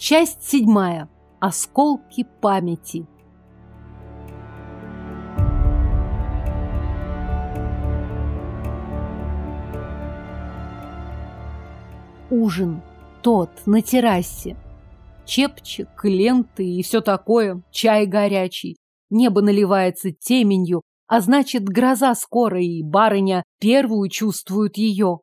Часть седьмая. Осколки памяти. Ужин. Тот, на террасе. Чепчик, ленты и все такое, чай горячий. Небо наливается теменью, а значит, гроза скоро, и барыня первую чувствует ее.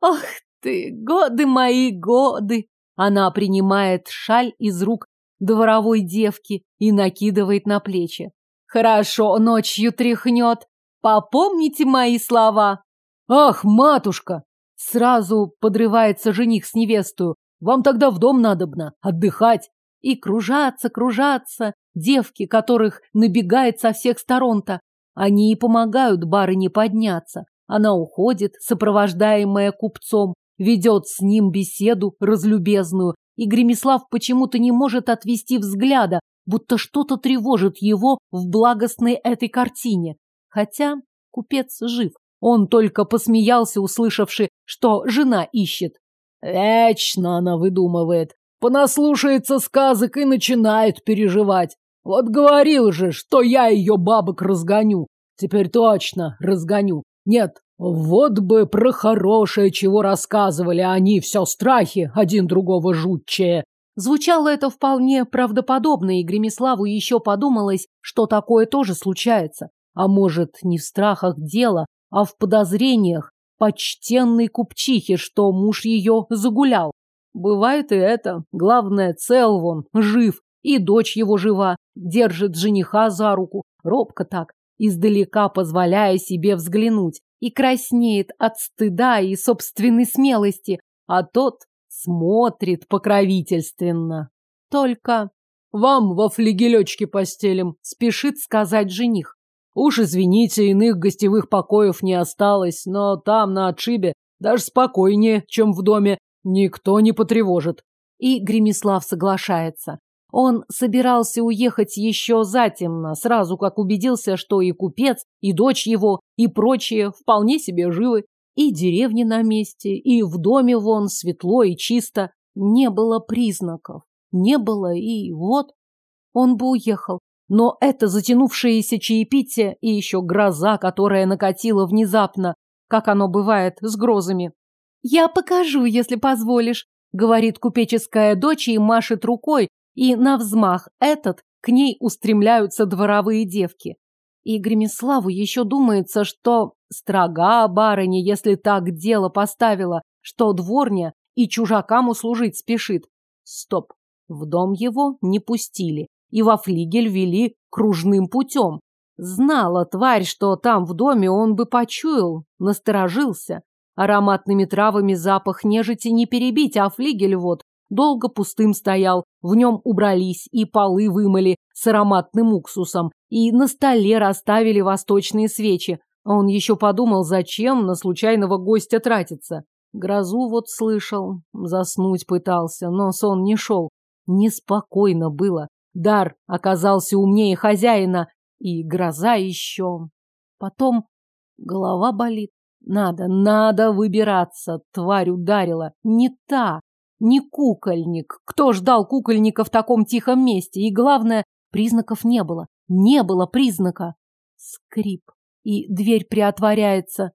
«Ах ты, годы мои, годы!» Она принимает шаль из рук дворовой девки и накидывает на плечи. «Хорошо, ночью тряхнет. Попомните мои слова!» «Ах, матушка!» Сразу подрывается жених с невестою. «Вам тогда в дом надобно отдыхать!» И кружатся, кружатся девки, которых набегает со всех сторон-то. Они и помогают барыне подняться. Она уходит, сопровождаемая купцом, ведет с ним беседу разлюбезную, и Гремислав почему-то не может отвести взгляда, будто что-то тревожит его в благостной этой картине. Хотя купец жив. Он только посмеялся, услышавши, что жена ищет. Вечно она выдумывает. Понаслушается сказок и начинает переживать. Вот говорил же, что я ее бабок разгоню. Теперь точно разгоню. Нет, вот бы про хорошее, чего рассказывали а они, все страхи, один другого жутче. Звучало это вполне правдоподобно, и Гремиславу еще подумалось, что такое тоже случается. А может, не в страхах дело, а в подозрениях почтенной купчихи, что муж ее загулял. Бывает и это. Главное, цел вон, жив, и дочь его жива. Держит жениха за руку. Робко так издалека позволяя себе взглянуть, и краснеет от стыда и собственной смелости, а тот смотрит покровительственно. Только вам во флигелечке постелим, спешит сказать жених. Уж извините, иных гостевых покоев не осталось, но там, на отшибе, даже спокойнее, чем в доме, никто не потревожит. И Гремислав соглашается. Он собирался уехать еще затемно, сразу как убедился, что и купец, и дочь его, и прочие вполне себе живы, и деревни на месте, и в доме вон светло и чисто. Не было признаков, не было и вот. Он бы уехал, но это затянувшееся чаепитие и еще гроза, которая накатила внезапно, как оно бывает с грозами. «Я покажу, если позволишь», — говорит купеческая дочь и машет рукой, и на взмах этот к ней устремляются дворовые девки. И Гремиславу еще думается, что строга барыня, если так дело поставила, что дворня и чужакам услужить спешит. Стоп, в дом его не пустили, и во флигель вели кружным путем. Знала тварь, что там в доме он бы почуял, насторожился. Ароматными травами запах нежити не перебить, а флигель вот Долго пустым стоял, в нем убрались и полы вымыли с ароматным уксусом, и на столе расставили восточные свечи. А он еще подумал, зачем на случайного гостя тратиться. Грозу вот слышал, заснуть пытался, но сон не шел. Неспокойно было. Дар оказался умнее хозяина, и гроза еще. Потом голова болит. Надо, надо выбираться. Тварь ударила. Не та. Не кукольник. Кто ждал кукольника в таком тихом месте? И главное, признаков не было. Не было признака. Скрип. И дверь приотворяется.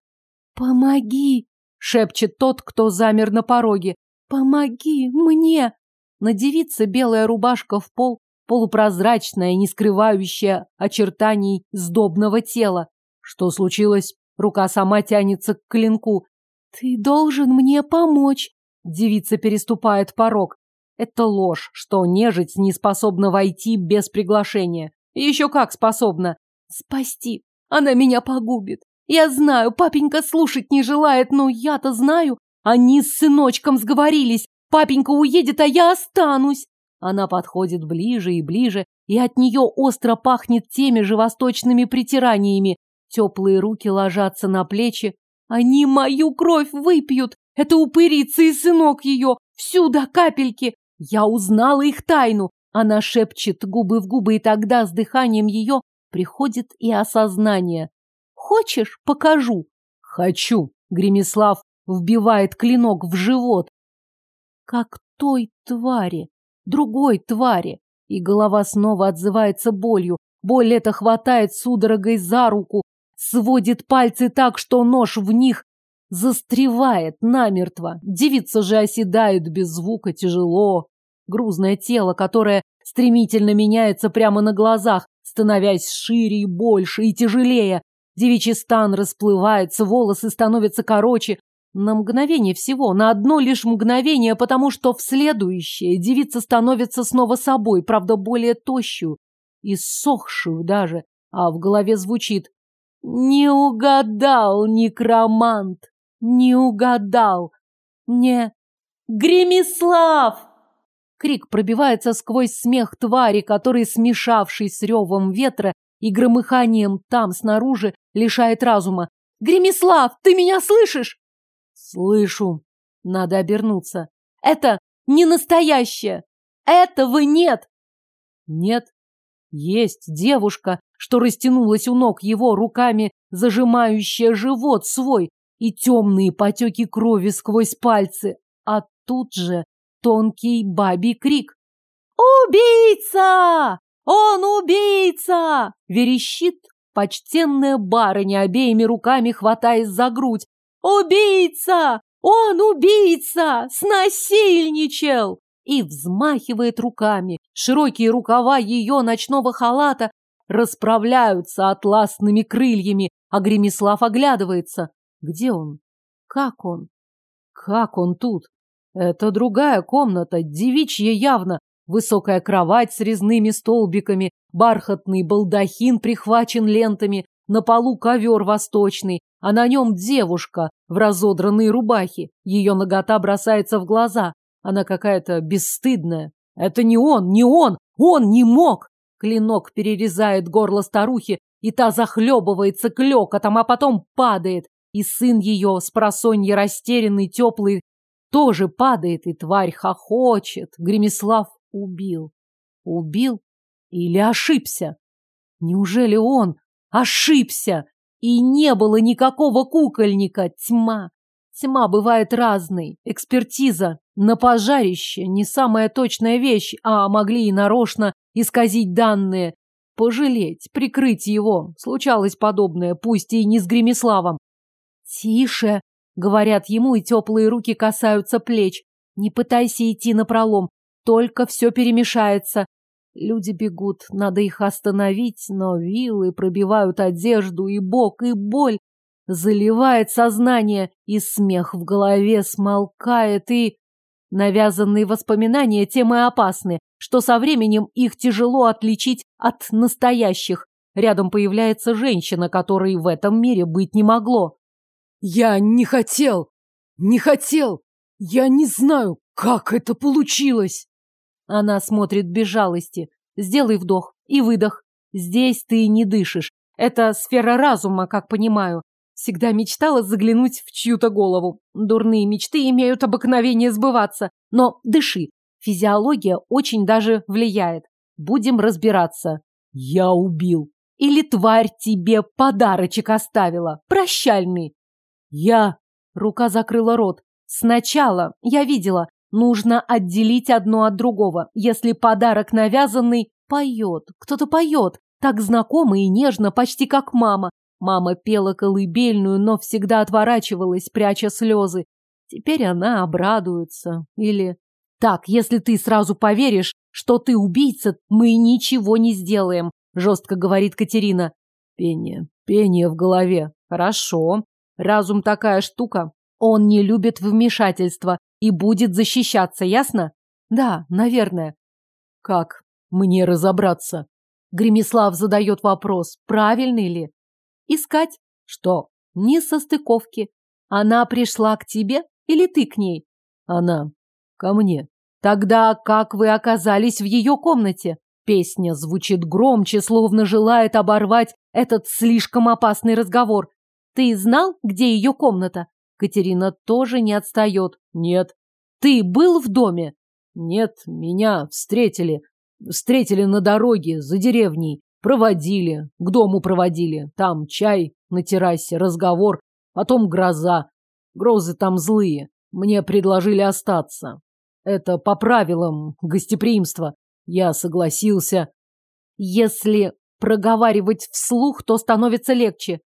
«Помоги!» — шепчет тот, кто замер на пороге. «Помоги мне!» На девице белая рубашка в пол, полупрозрачная, не скрывающая очертаний сдобного тела. Что случилось? Рука сама тянется к клинку. «Ты должен мне помочь!» Девица переступает порог. Это ложь, что нежить не способна войти без приглашения. Еще как способна. Спасти. Она меня погубит. Я знаю, папенька слушать не желает, но я-то знаю. Они с сыночком сговорились. Папенька уедет, а я останусь. Она подходит ближе и ближе, и от нее остро пахнет теми же восточными притираниями. Теплые руки ложатся на плечи. Они мою кровь выпьют. Это упырица и сынок ее, всю до капельки. Я узнала их тайну. Она шепчет губы в губы, и тогда с дыханием ее приходит и осознание. Хочешь, покажу? Хочу. Гремислав вбивает клинок в живот. Как той твари, другой твари. И голова снова отзывается болью. Боль эта хватает судорогой за руку, сводит пальцы так, что нож в них застревает намертво. Девица же оседает без звука тяжело. Грузное тело, которое стремительно меняется прямо на глазах, становясь шире и больше, и тяжелее. Девичий стан расплывается, волосы становятся короче. На мгновение всего, на одно лишь мгновение, потому что в следующее девица становится снова собой, правда, более тощую и сохшую даже, а в голове звучит «Не угадал, некромант!» Не угадал. Не... Гремислав! Крик пробивается сквозь смех твари, который, смешавшись с ревом ветра и громыханием там снаружи, лишает разума. Гремислав, ты меня слышишь? Слышу. Надо обернуться. Это не настоящее. Этого нет. Нет. Есть девушка, что растянулась у ног его руками, зажимающая живот свой, и темные потеки крови сквозь пальцы, а тут же тонкий бабий крик. «Убийца! Он убийца!» — верещит почтенная барыня обеими руками хватаясь за грудь. «Убийца! Он убийца! Снасильничал!» И взмахивает руками. Широкие рукава ее ночного халата расправляются атласными крыльями, а Гремислав оглядывается. Где он? Как он? Как он тут? Это другая комната, девичья явно. Высокая кровать с резными столбиками, бархатный балдахин прихвачен лентами, на полу ковер восточный, а на нем девушка в разодранной рубахе. Ее нагота бросается в глаза. Она какая-то бесстыдная. Это не он, не он, он не мог! Клинок перерезает горло старухи, и та захлебывается клекотом, а потом падает, и сын ее, спросонья растерянный, теплый, тоже падает, и тварь хохочет. Гремеслав убил. Убил или ошибся? Неужели он ошибся? И не было никакого кукольника. Тьма. Тьма бывает разной. Экспертиза на пожарище не самая точная вещь, а могли и нарочно исказить данные. Пожалеть, прикрыть его. Случалось подобное, пусть и не с Гремиславом. «Тише!» — говорят ему, и теплые руки касаются плеч. «Не пытайся идти напролом, только все перемешается». Люди бегут, надо их остановить, но вилы пробивают одежду и бок, и боль. Заливает сознание, и смех в голове смолкает, и... Навязанные воспоминания тем и опасны, что со временем их тяжело отличить от настоящих. Рядом появляется женщина, которой в этом мире быть не могло. Я не хотел! Не хотел! Я не знаю, как это получилось!» Она смотрит без жалости. «Сделай вдох и выдох. Здесь ты не дышишь. Это сфера разума, как понимаю. Всегда мечтала заглянуть в чью-то голову. Дурные мечты имеют обыкновение сбываться. Но дыши. Физиология очень даже влияет. Будем разбираться. Я убил. Или тварь тебе подарочек оставила. Прощальный. Я... Рука закрыла рот. Сначала, я видела, нужно отделить одно от другого. Если подарок навязанный, поет. Кто-то поет. Так знакомо и нежно, почти как мама. Мама пела колыбельную, но всегда отворачивалась, пряча слезы. Теперь она обрадуется. Или... Так, если ты сразу поверишь, что ты убийца, мы ничего не сделаем, жестко говорит Катерина. Пение, пение в голове. Хорошо. Разум такая штука. Он не любит вмешательства и будет защищаться, ясно? Да, наверное. Как мне разобраться? Гремислав задает вопрос, правильный ли? Искать. Что? Не состыковки. Она пришла к тебе или ты к ней? Она. Ко мне. Тогда как вы оказались в ее комнате? Песня звучит громче, словно желает оборвать этот слишком опасный разговор. Ты знал, где ее комната? Катерина тоже не отстает. Нет. Ты был в доме? Нет, меня встретили. Встретили на дороге, за деревней. Проводили, к дому проводили. Там чай на террасе, разговор, потом гроза. Грозы там злые. Мне предложили остаться. Это по правилам гостеприимства. Я согласился. Если проговаривать вслух, то становится легче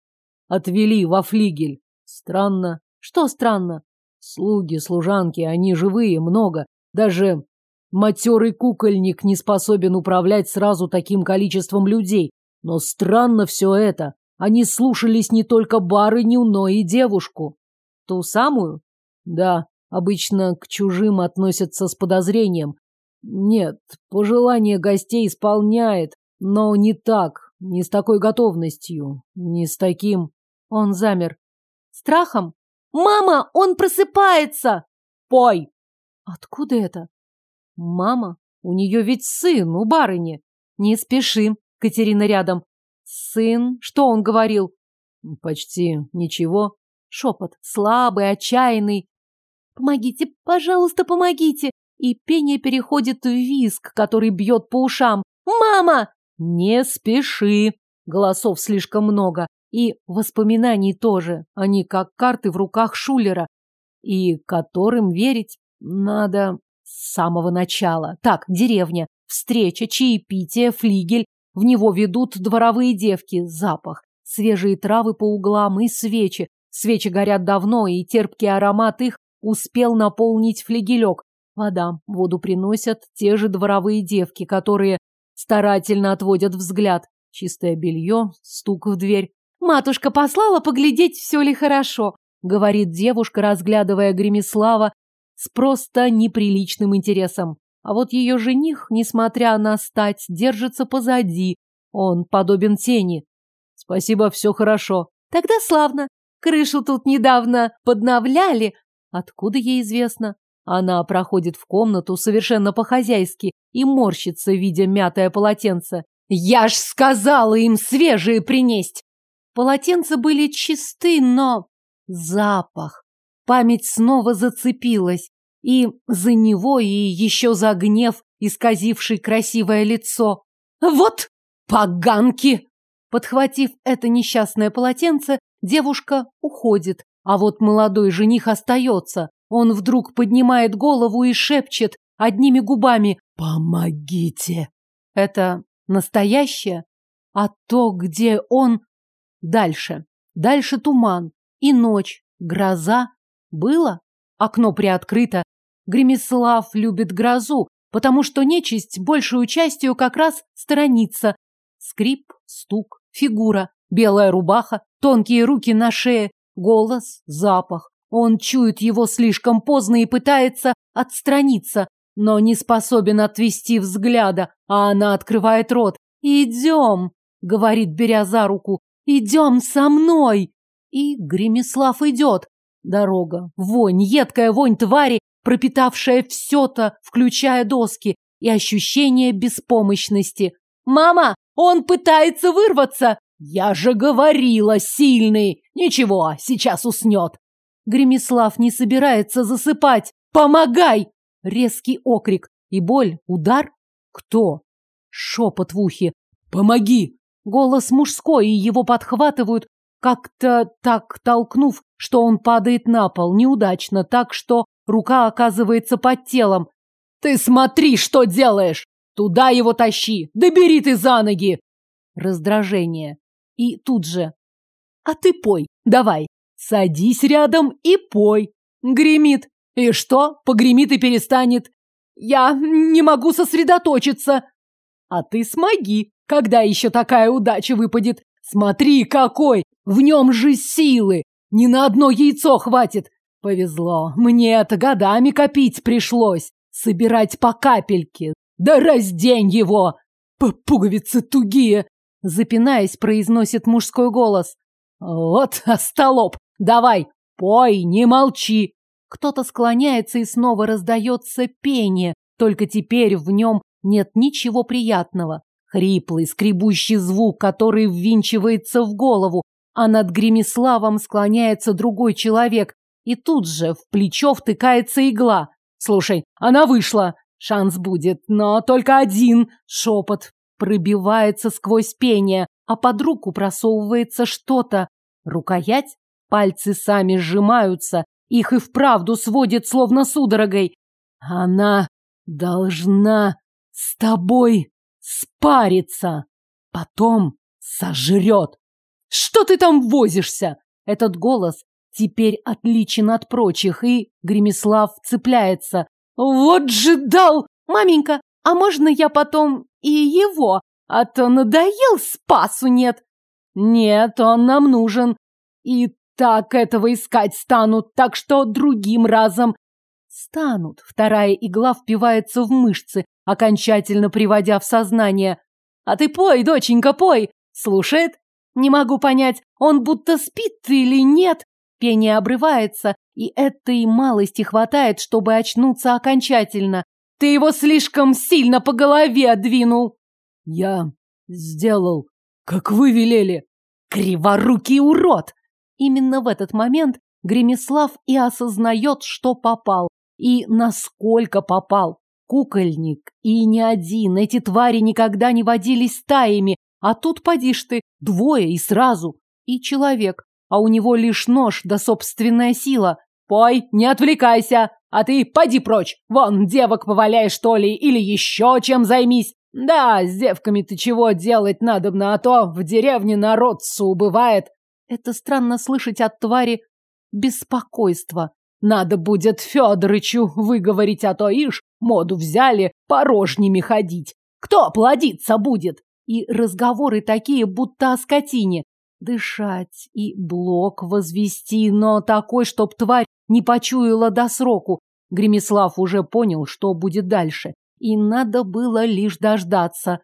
отвели во флигель. Странно. Что странно? Слуги, служанки, они живые, много. Даже матерый кукольник не способен управлять сразу таким количеством людей. Но странно все это. Они слушались не только барыню, но и девушку. Ту самую? Да, обычно к чужим относятся с подозрением. Нет, пожелание гостей исполняет, но не так, не с такой готовностью, не с таким... Он замер. Страхом? «Мама, он просыпается!» «Пой!» «Откуда это?» «Мама? У нее ведь сын у барыни!» «Не спеши!» — Катерина рядом. «Сын? Что он говорил?» «Почти ничего». Шепот, слабый, отчаянный. «Помогите, пожалуйста, помогите!» И пение переходит в виск, который бьет по ушам. «Мама!» «Не спеши!» Голосов слишком много и воспоминаний тоже. Они как карты в руках Шулера, и которым верить надо с самого начала. Так, деревня, встреча, чаепитие, флигель. В него ведут дворовые девки, запах, свежие травы по углам и свечи. Свечи горят давно, и терпкий аромат их успел наполнить флигелек. Вода, воду приносят те же дворовые девки, которые старательно отводят взгляд. Чистое белье, стук в дверь. Матушка послала поглядеть, все ли хорошо, говорит девушка, разглядывая Гремислава с просто неприличным интересом. А вот ее жених, несмотря на стать, держится позади. Он подобен тени. Спасибо, все хорошо. Тогда славно. Крышу тут недавно подновляли. Откуда ей известно? Она проходит в комнату совершенно по-хозяйски и морщится, видя мятое полотенце. «Я ж сказала им свежие принесть! Полотенца были чисты, но... Запах! Память снова зацепилась. И за него, и еще за гнев, исказивший красивое лицо. «Вот поганки!» Подхватив это несчастное полотенце, девушка уходит, а вот молодой жених остается. Он вдруг поднимает голову и шепчет одними губами «Помогите!» Это настоящее? А то, где он, Дальше. Дальше туман. И ночь. Гроза. Было? Окно приоткрыто. Гремислав любит грозу, потому что нечисть большую частью как раз сторонится. Скрип, стук, фигура, белая рубаха, тонкие руки на шее, голос, запах. Он чует его слишком поздно и пытается отстраниться, но не способен отвести взгляда, а она открывает рот. «Идем!» — говорит, беря за руку. Идем со мной! И Гремеслав идет. Дорога, вонь, едкая вонь твари, пропитавшая все-то, включая доски, и ощущение беспомощности. «Мама, он пытается вырваться!» «Я же говорила, сильный! Ничего, сейчас уснет!» Гремеслав не собирается засыпать. «Помогай!» Резкий окрик и боль, удар. «Кто?» Шепот в ухе. «Помоги! Голос мужской, и его подхватывают, как-то так толкнув, что он падает на пол, неудачно, так что рука оказывается под телом. «Ты смотри, что делаешь! Туда его тащи! Добери ты за ноги!» Раздражение. И тут же. «А ты пой, давай! Садись рядом и пой!» Гремит. «И что? Погремит и перестанет!» «Я не могу сосредоточиться!» «А ты смоги!» Когда еще такая удача выпадет? Смотри, какой! В нем же силы! Ни на одно яйцо хватит! Повезло. Мне это годами копить пришлось. Собирать по капельке. Да раздень его! П Пуговицы тугие! Запинаясь, произносит мужской голос. Вот, остолоп! Давай, пой, не молчи! Кто-то склоняется и снова раздается пение, только теперь в нем нет ничего приятного. Хриплый, скребущий звук, который ввинчивается в голову, а над Гремиславом склоняется другой человек, и тут же в плечо втыкается игла. «Слушай, она вышла!» «Шанс будет, но только один!» Шепот пробивается сквозь пение, а под руку просовывается что-то. Рукоять? Пальцы сами сжимаются, их и вправду сводит словно судорогой. «Она должна с тобой!» спарится, потом сожрет. Что ты там возишься? Этот голос теперь отличен от прочих, и Гремислав цепляется. Вот же дал! Маменька, а можно я потом и его? А то надоел, спасу нет. Нет, он нам нужен. И так этого искать станут, так что другим разом станут. Вторая игла впивается в мышцы, окончательно приводя в сознание. «А ты пой, доченька, пой!» Слушает. «Не могу понять, он будто спит или нет?» Пение обрывается, и этой малости хватает, чтобы очнуться окончательно. «Ты его слишком сильно по голове двинул!» «Я сделал, как вы велели!» «Криворукий урод!» Именно в этот момент Гремислав и осознает, что попал. И насколько попал. Кукольник. И не один. Эти твари никогда не водились стаями. А тут, подишь ты, двое и сразу. И человек. А у него лишь нож да собственная сила. Пой, не отвлекайся. А ты поди прочь. Вон, девок поваляй, что ли, или еще чем займись. Да, с девками то чего делать надобно, а то в деревне народ убывает. Это странно слышать от твари беспокойство. Надо будет Федорычу выговорить, а то ишь, моду взяли, порожними ходить. Кто плодиться будет? И разговоры такие, будто о скотине. Дышать и блок возвести, но такой, чтоб тварь не почуяла до сроку. Гремислав уже понял, что будет дальше, и надо было лишь дождаться.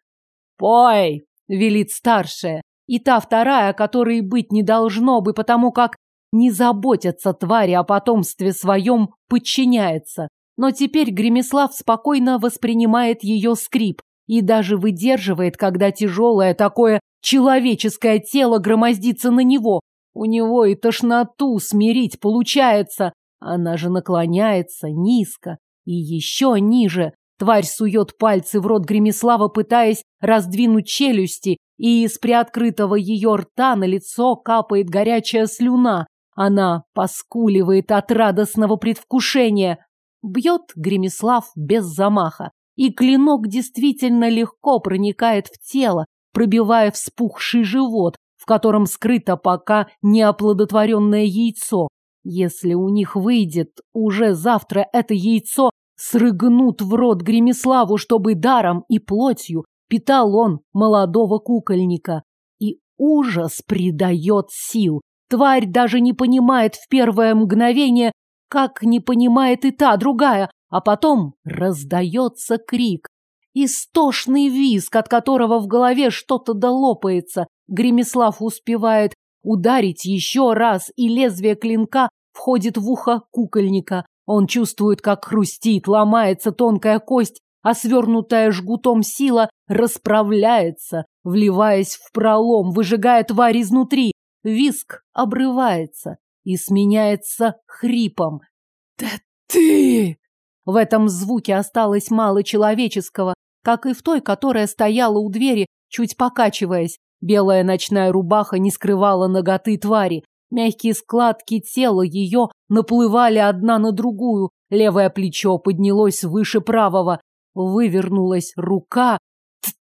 «Пой!» — велит старшая, и та вторая, которой быть не должно бы, потому как не заботятся твари о потомстве своем, подчиняется. Но теперь Гремеслав спокойно воспринимает ее скрип и даже выдерживает, когда тяжелое такое человеческое тело громоздится на него. У него и тошноту смирить получается. Она же наклоняется низко и еще ниже. Тварь сует пальцы в рот Гремеслава, пытаясь раздвинуть челюсти, и из приоткрытого ее рта на лицо капает горячая слюна. Она поскуливает от радостного предвкушения. Бьет Гремислав без замаха, и клинок действительно легко проникает в тело, пробивая вспухший живот, в котором скрыто пока неоплодотворенное яйцо. Если у них выйдет, уже завтра это яйцо срыгнут в рот Гремиславу, чтобы даром и плотью питал он молодого кукольника. И ужас придает сил. Тварь даже не понимает в первое мгновение, как не понимает и та другая, а потом раздается крик. Истошный визг, от которого в голове что-то долопается. Гремеслав успевает ударить еще раз, и лезвие клинка входит в ухо кукольника. Он чувствует, как хрустит, ломается тонкая кость, а свернутая жгутом сила расправляется, вливаясь в пролом, выжигая тварь изнутри. Виск обрывается и сменяется хрипом. «Да ты!» В этом звуке осталось мало человеческого, как и в той, которая стояла у двери, чуть покачиваясь. Белая ночная рубаха не скрывала ноготы твари. Мягкие складки тела ее наплывали одна на другую. Левое плечо поднялось выше правого. Вывернулась рука.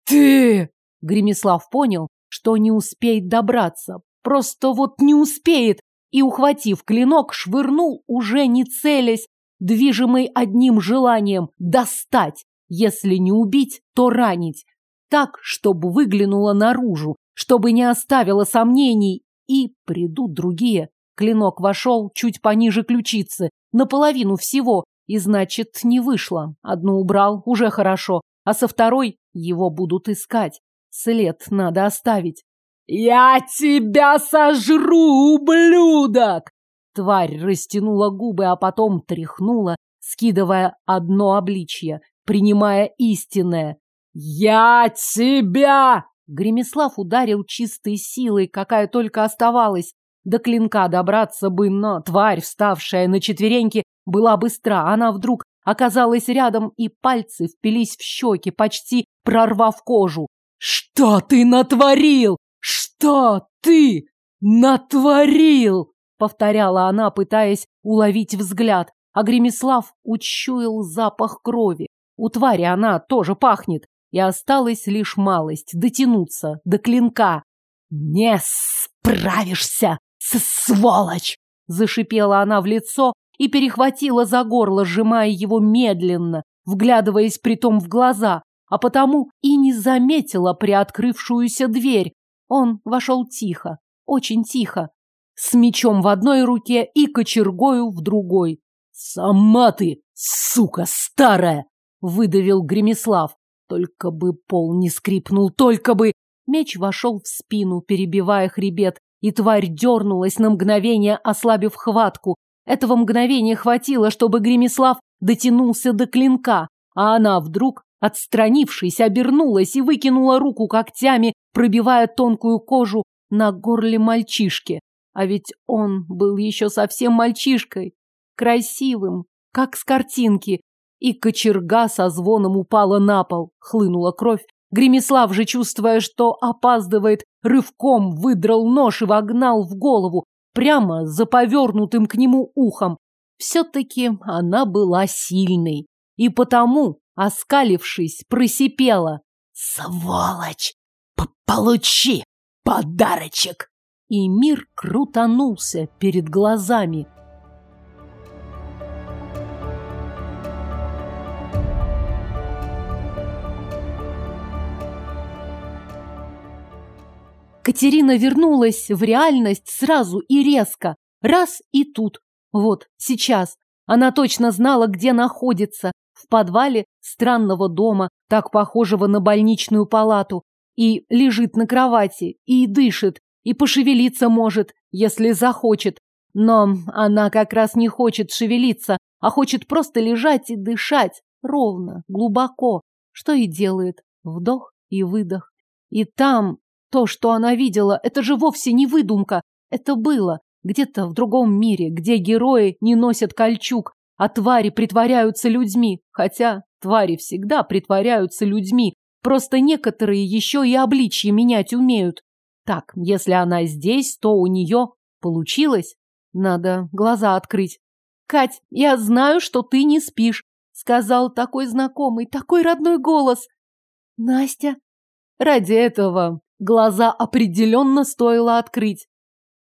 «Ты!» Гремислав понял, что не успеет добраться просто вот не успеет, и, ухватив клинок, швырнул, уже не целясь, движимый одним желанием достать, если не убить, то ранить, так, чтобы выглянуло наружу, чтобы не оставило сомнений, и придут другие. Клинок вошел чуть пониже ключицы, наполовину всего, и, значит, не вышло. Одну убрал, уже хорошо, а со второй его будут искать. След надо оставить. «Я тебя сожру, ублюдок!» Тварь растянула губы, а потом тряхнула, скидывая одно обличье, принимая истинное. «Я тебя!» Гремеслав ударил чистой силой, какая только оставалась. До клинка добраться бы, но тварь, вставшая на четвереньки, была быстра. Она вдруг оказалась рядом, и пальцы впились в щеки, почти прорвав кожу. «Что ты натворил?» «Что ты натворил?» — повторяла она, пытаясь уловить взгляд. А Гремислав учуял запах крови. У твари она тоже пахнет. И осталась лишь малость — дотянуться до клинка. «Не справишься, сволочь!» — зашипела она в лицо и перехватила за горло, сжимая его медленно, вглядываясь притом в глаза, а потому и не заметила приоткрывшуюся дверь, он вошел тихо, очень тихо, с мечом в одной руке и кочергою в другой. «Сама ты, сука старая!» — выдавил Гремислав. Только бы пол не скрипнул, только бы... Меч вошел в спину, перебивая хребет, и тварь дернулась на мгновение, ослабив хватку. Этого мгновения хватило, чтобы Гремислав дотянулся до клинка, а она вдруг, отстранившись, обернулась и выкинула руку когтями пробивая тонкую кожу на горле мальчишки. А ведь он был еще совсем мальчишкой, красивым, как с картинки. И кочерга со звоном упала на пол, хлынула кровь. Гремеслав же, чувствуя, что опаздывает, рывком выдрал нож и вогнал в голову, прямо за повернутым к нему ухом. Все-таки она была сильной, и потому, оскалившись, просипела. «Сволочь! Получи подарочек!» И мир крутанулся перед глазами. Катерина вернулась в реальность сразу и резко. Раз и тут. Вот, сейчас. Она точно знала, где находится. В подвале странного дома, так похожего на больничную палату и лежит на кровати, и дышит, и пошевелиться может, если захочет. Но она как раз не хочет шевелиться, а хочет просто лежать и дышать ровно, глубоко, что и делает. Вдох и выдох. И там то, что она видела, это же вовсе не выдумка. Это было где-то в другом мире, где герои не носят кольчуг, а твари притворяются людьми. Хотя твари всегда притворяются людьми, Просто некоторые еще и обличье менять умеют. Так, если она здесь, то у нее получилось. Надо глаза открыть. «Кать, я знаю, что ты не спишь», — сказал такой знакомый, такой родной голос. «Настя?» Ради этого глаза определенно стоило открыть.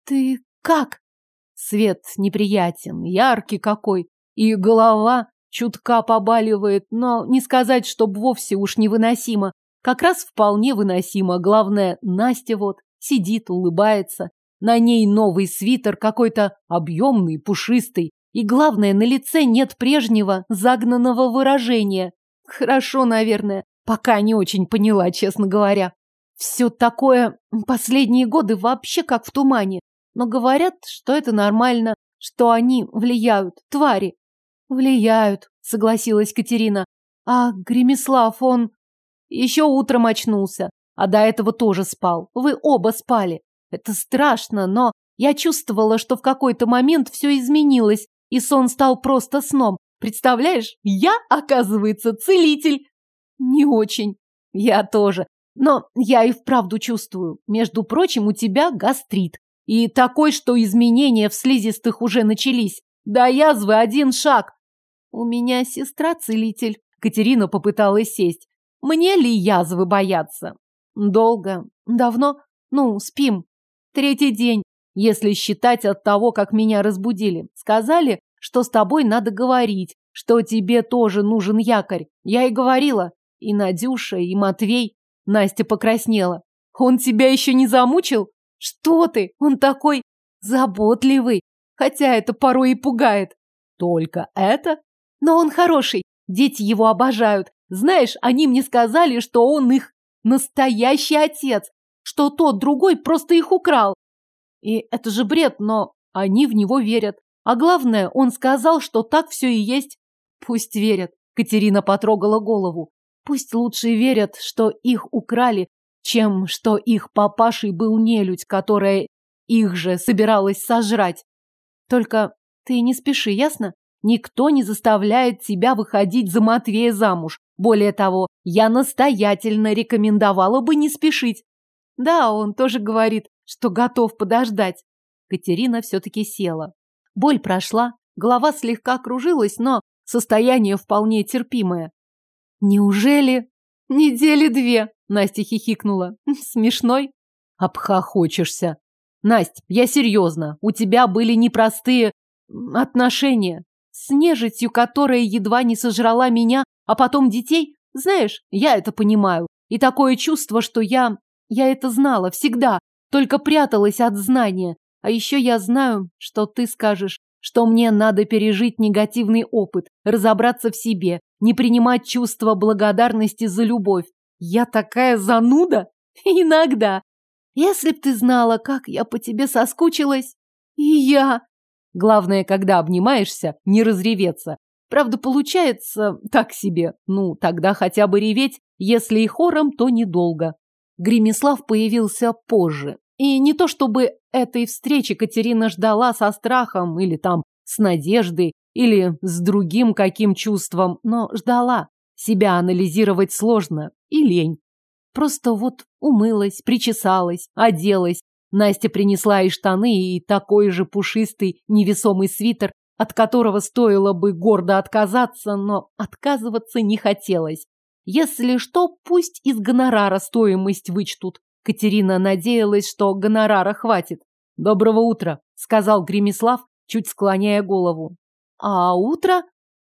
«Ты как?» Свет неприятен, яркий какой, и голова чутка побаливает, но не сказать, чтоб вовсе уж невыносимо. Как раз вполне выносимо. Главное, Настя вот сидит, улыбается. На ней новый свитер, какой-то объемный, пушистый. И главное, на лице нет прежнего загнанного выражения. Хорошо, наверное. Пока не очень поняла, честно говоря. Все такое последние годы вообще как в тумане. Но говорят, что это нормально, что они влияют, твари. Влияют, согласилась Катерина. А Гремислав, он... Еще утром очнулся, а до этого тоже спал. Вы оба спали. Это страшно, но я чувствовала, что в какой-то момент все изменилось, и сон стал просто сном. Представляешь, я, оказывается, целитель. Не очень. Я тоже. Но я и вправду чувствую. Между прочим, у тебя гастрит. И такой, что изменения в слизистых уже начались. До язвы один шаг. «У меня сестра-целитель». Катерина попыталась сесть. «Мне ли язвы бояться?» «Долго. Давно. Ну, спим. Третий день, если считать от того, как меня разбудили. Сказали, что с тобой надо говорить, что тебе тоже нужен якорь. Я и говорила. И Надюша, и Матвей. Настя покраснела. Он тебя еще не замучил? Что ты? Он такой заботливый. Хотя это порой и пугает. Только это? Но он хороший, дети его обожают. Знаешь, они мне сказали, что он их настоящий отец, что тот другой просто их украл. И это же бред, но они в него верят. А главное, он сказал, что так все и есть. Пусть верят. Катерина потрогала голову. Пусть лучше верят, что их украли, чем что их папашей был нелюдь, которая их же собиралась сожрать. Только ты не спеши, ясно? Никто не заставляет тебя выходить за Матвея замуж. Более того, я настоятельно рекомендовала бы не спешить. Да, он тоже говорит, что готов подождать. Катерина все-таки села. Боль прошла, голова слегка кружилась, но состояние вполне терпимое. Неужели? Недели две, Настя хихикнула. «Хм, смешной. Обхохочешься. Настя, я серьезно, у тебя были непростые отношения с нежитью, которая едва не сожрала меня, а потом детей? Знаешь, я это понимаю. И такое чувство, что я... Я это знала всегда, только пряталась от знания. А еще я знаю, что ты скажешь, что мне надо пережить негативный опыт, разобраться в себе, не принимать чувство благодарности за любовь. Я такая зануда? Иногда. Если б ты знала, как я по тебе соскучилась. И я. Главное, когда обнимаешься, не разреветься. Правда, получается так себе. Ну, тогда хотя бы реветь, если и хором, то недолго. Гремислав появился позже. И не то чтобы этой встречи Катерина ждала со страхом или там с надеждой, или с другим каким чувством, но ждала. Себя анализировать сложно и лень. Просто вот умылась, причесалась, оделась, Настя принесла и штаны, и такой же пушистый невесомый свитер, от которого стоило бы гордо отказаться, но отказываться не хотелось. Если что, пусть из гонорара стоимость вычтут. Катерина надеялась, что гонорара хватит. «Доброго утра», — сказал Гремислав, чуть склоняя голову. «А утро?»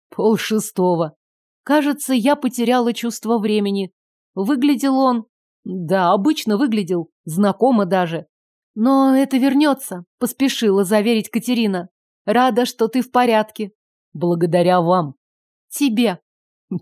«Пол шестого». «Кажется, я потеряла чувство времени. Выглядел он...» «Да, обычно выглядел. Знакомо даже. Но это вернется, поспешила заверить Катерина. Рада, что ты в порядке. Благодаря вам. Тебе.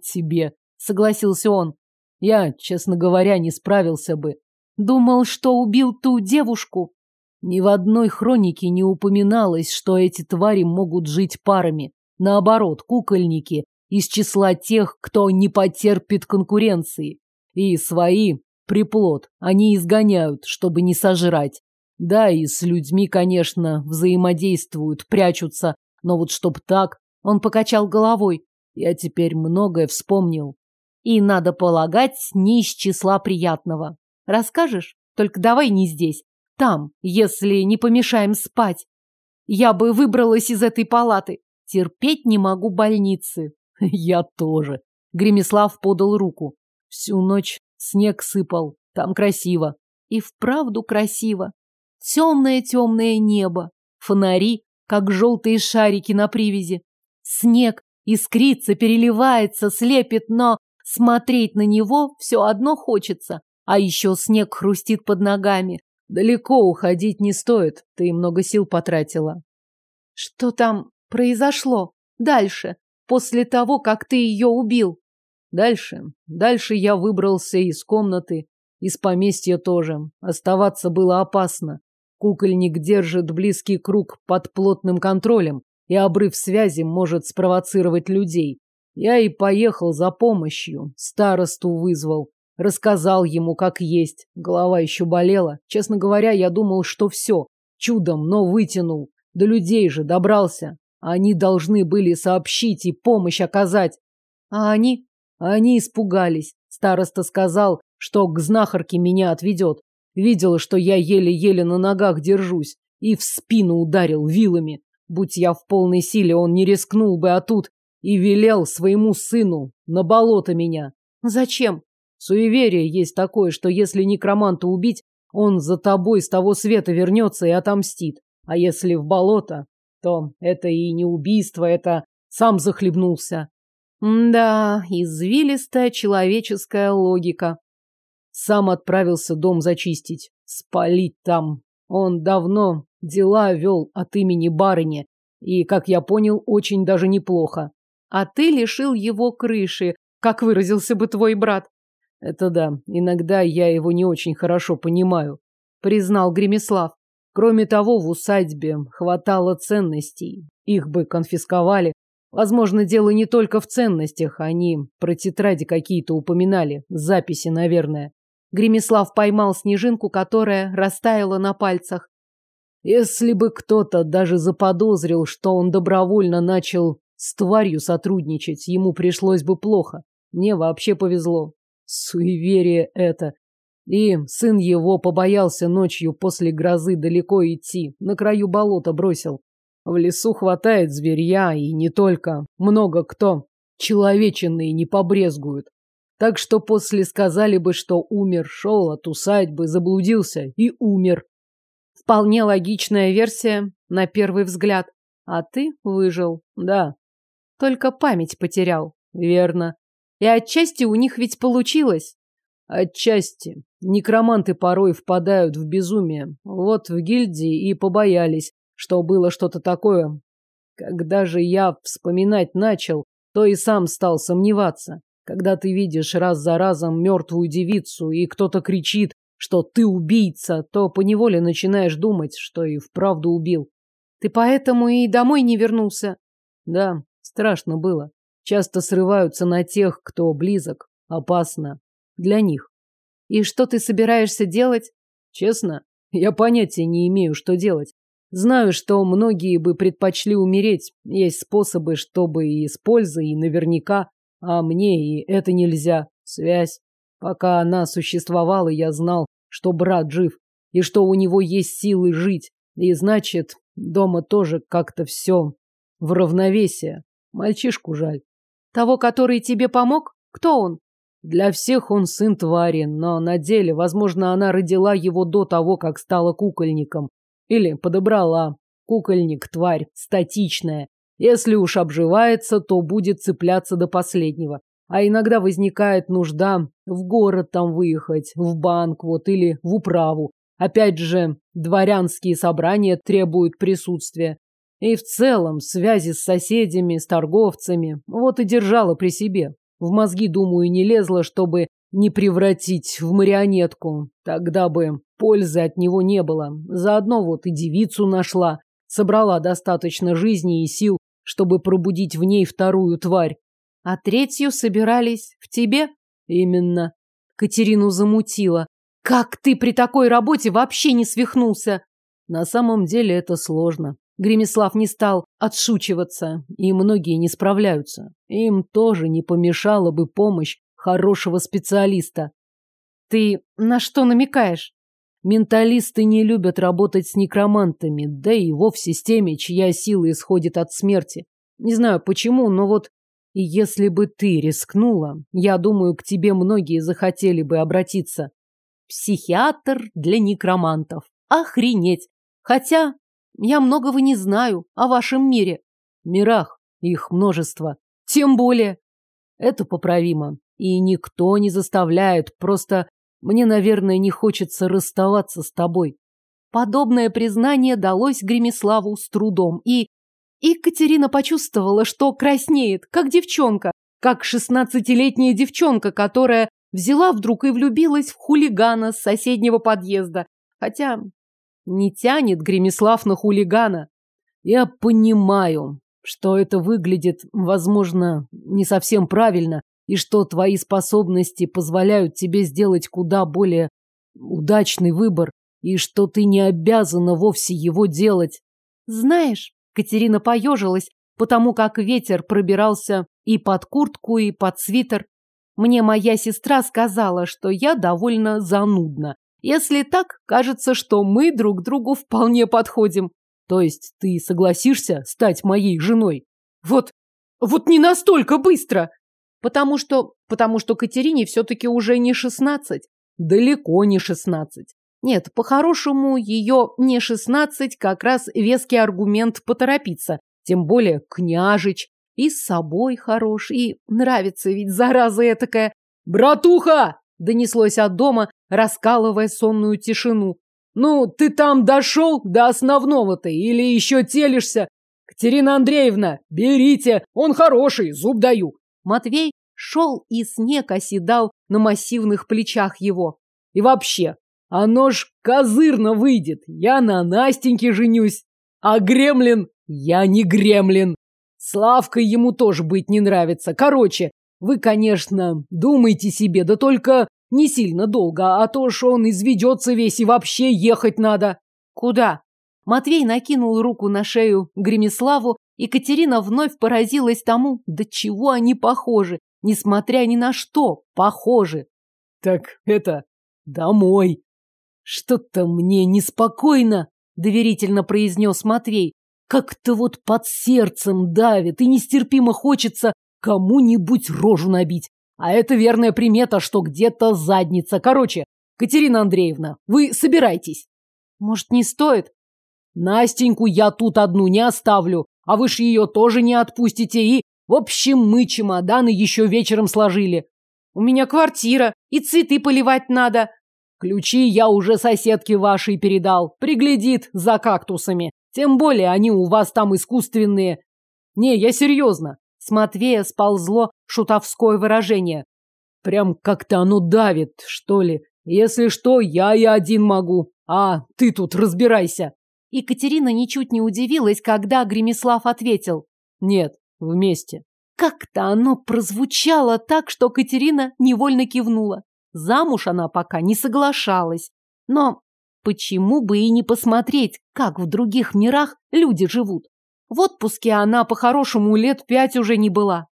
Тебе, согласился он. Я, честно говоря, не справился бы. Думал, что убил ту девушку. Ни в одной хронике не упоминалось, что эти твари могут жить парами. Наоборот, кукольники из числа тех, кто не потерпит конкуренции. И свои, приплод, они изгоняют, чтобы не сожрать. Да, и с людьми, конечно, взаимодействуют, прячутся, но вот чтоб так, он покачал головой. Я теперь многое вспомнил. И, надо полагать, не из числа приятного. Расскажешь? Только давай не здесь. Там, если не помешаем спать. Я бы выбралась из этой палаты. Терпеть не могу больницы. Я тоже. Гремислав подал руку. Всю ночь снег сыпал. Там красиво. И вправду красиво темное-темное небо, фонари, как желтые шарики на привязи. Снег искрится, переливается, слепит, но смотреть на него все одно хочется. А еще снег хрустит под ногами. Далеко уходить не стоит, ты много сил потратила. Что там произошло дальше, после того, как ты ее убил? Дальше, дальше я выбрался из комнаты, из поместья тоже. Оставаться было опасно. Кукольник держит близкий круг под плотным контролем, и обрыв связи может спровоцировать людей. Я и поехал за помощью, старосту вызвал. Рассказал ему, как есть. Голова еще болела. Честно говоря, я думал, что все. Чудом, но вытянул. До людей же добрался. Они должны были сообщить и помощь оказать. А они? Они испугались. Староста сказал, что к знахарке меня отведет. Видела, что я еле-еле на ногах держусь, и в спину ударил вилами. Будь я в полной силе, он не рискнул бы, а тут и велел своему сыну на болото меня. Зачем? Суеверие есть такое, что если некроманта убить, он за тобой с того света вернется и отомстит. А если в болото, то это и не убийство, это сам захлебнулся. Да, извилистая человеческая логика. Сам отправился дом зачистить. Спалить там. Он давно дела вел от имени барыни. И, как я понял, очень даже неплохо. А ты лишил его крыши, как выразился бы твой брат. Это да, иногда я его не очень хорошо понимаю, признал Гремислав. Кроме того, в усадьбе хватало ценностей. Их бы конфисковали. Возможно, дело не только в ценностях. Они про тетради какие-то упоминали. Записи, наверное. Гремислав поймал снежинку, которая растаяла на пальцах. Если бы кто-то даже заподозрил, что он добровольно начал с тварью сотрудничать, ему пришлось бы плохо. Мне вообще повезло. Суеверие это. И сын его побоялся ночью после грозы далеко идти, на краю болота бросил. В лесу хватает зверья, и не только. Много кто. Человечины не побрезгуют. Так что после сказали бы, что умер, шел от усадьбы, заблудился и умер. Вполне логичная версия, на первый взгляд. А ты выжил, да. Только память потерял. Верно. И отчасти у них ведь получилось. Отчасти. Некроманты порой впадают в безумие. Вот в гильдии и побоялись, что было что-то такое. Когда же я вспоминать начал, то и сам стал сомневаться. Когда ты видишь раз за разом мертвую девицу, и кто-то кричит, что ты убийца, то поневоле начинаешь думать, что и вправду убил. Ты поэтому и домой не вернулся? Да, страшно было. Часто срываются на тех, кто близок. Опасно. Для них. И что ты собираешься делать? Честно, я понятия не имею, что делать. Знаю, что многие бы предпочли умереть. Есть способы, чтобы и с пользой, и наверняка. А мне и это нельзя. Связь. Пока она существовала, я знал, что брат жив, и что у него есть силы жить. И значит, дома тоже как-то все в равновесие. Мальчишку жаль. Того, который тебе помог? Кто он? Для всех он сын твари, но на деле, возможно, она родила его до того, как стала кукольником. Или подобрала. Кукольник, тварь, статичная, если уж обживается, то будет цепляться до последнего. А иногда возникает нужда в город там выехать, в банк вот или в управу. Опять же, дворянские собрания требуют присутствия. И в целом связи с соседями, с торговцами. Вот и держала при себе. В мозги, думаю, не лезла, чтобы не превратить в марионетку. Тогда бы пользы от него не было. Заодно вот и девицу нашла. Собрала достаточно жизни и сил чтобы пробудить в ней вторую тварь. А третью собирались в тебе? Именно. Катерину замутила. Как ты при такой работе вообще не свихнулся? На самом деле это сложно. Гремислав не стал отшучиваться, и многие не справляются. Им тоже не помешала бы помощь хорошего специалиста. Ты на что намекаешь? Менталисты не любят работать с некромантами, да и вовсе с теми, чья сила исходит от смерти. Не знаю почему, но вот и если бы ты рискнула, я думаю, к тебе многие захотели бы обратиться. Психиатр для некромантов. Охренеть! Хотя я многого не знаю о вашем мире. Мирах их множество. Тем более. Это поправимо. И никто не заставляет, просто мне, наверное, не хочется расставаться с тобой. Подобное признание далось Гремиславу с трудом, и... И Катерина почувствовала, что краснеет, как девчонка, как шестнадцатилетняя девчонка, которая взяла вдруг и влюбилась в хулигана с соседнего подъезда. Хотя не тянет Гремислав на хулигана. Я понимаю, что это выглядит, возможно, не совсем правильно, и что твои способности позволяют тебе сделать куда более удачный выбор, и что ты не обязана вовсе его делать. Знаешь, Катерина поежилась, потому как ветер пробирался и под куртку, и под свитер. Мне моя сестра сказала, что я довольно занудна. Если так, кажется, что мы друг другу вполне подходим. То есть ты согласишься стать моей женой? Вот, вот не настолько быстро! Потому что... Потому что Катерине все-таки уже не 16. Далеко не 16. Нет, по-хорошему, ее не 16 как раз веский аргумент поторопиться. Тем более княжич. И с собой хорош, и нравится ведь, зараза этакая. «Братуха!» – донеслось от дома, раскалывая сонную тишину. «Ну, ты там дошел до основного-то или еще телишься? Катерина Андреевна, берите, он хороший, зуб даю. Матвей шел и снег оседал на массивных плечах его. И вообще, оно ж козырно выйдет. Я на Настеньке женюсь. А гремлин? Я не гремлин. Славка ему тоже быть не нравится. Короче, вы, конечно, думайте себе, да только не сильно долго, а то ж он изведется весь и вообще ехать надо. Куда? Матвей накинул руку на шею Гремиславу, и Катерина вновь поразилась тому, до чего они похожи, несмотря ни на что, похожи. Так это домой. Что-то мне неспокойно, доверительно произнес Матвей. Как-то вот под сердцем давит, и нестерпимо хочется кому-нибудь рожу набить. А это верная примета, что где-то задница. Короче, Катерина Андреевна, вы собирайтесь. Может, не стоит? Настеньку я тут одну не оставлю, а вы ж ее тоже не отпустите и... В общем, мы чемоданы еще вечером сложили. У меня квартира, и цветы поливать надо. Ключи я уже соседке вашей передал. Приглядит за кактусами. Тем более они у вас там искусственные. Не, я серьезно. С Матвея сползло шутовское выражение. Прям как-то оно давит, что ли. Если что, я и один могу. А ты тут разбирайся. И Катерина ничуть не удивилась, когда Гремислав ответил. «Нет, вместе». Как-то оно прозвучало так, что Катерина невольно кивнула. Замуж она пока не соглашалась. Но почему бы и не посмотреть, как в других мирах люди живут? В отпуске она по-хорошему лет пять уже не была.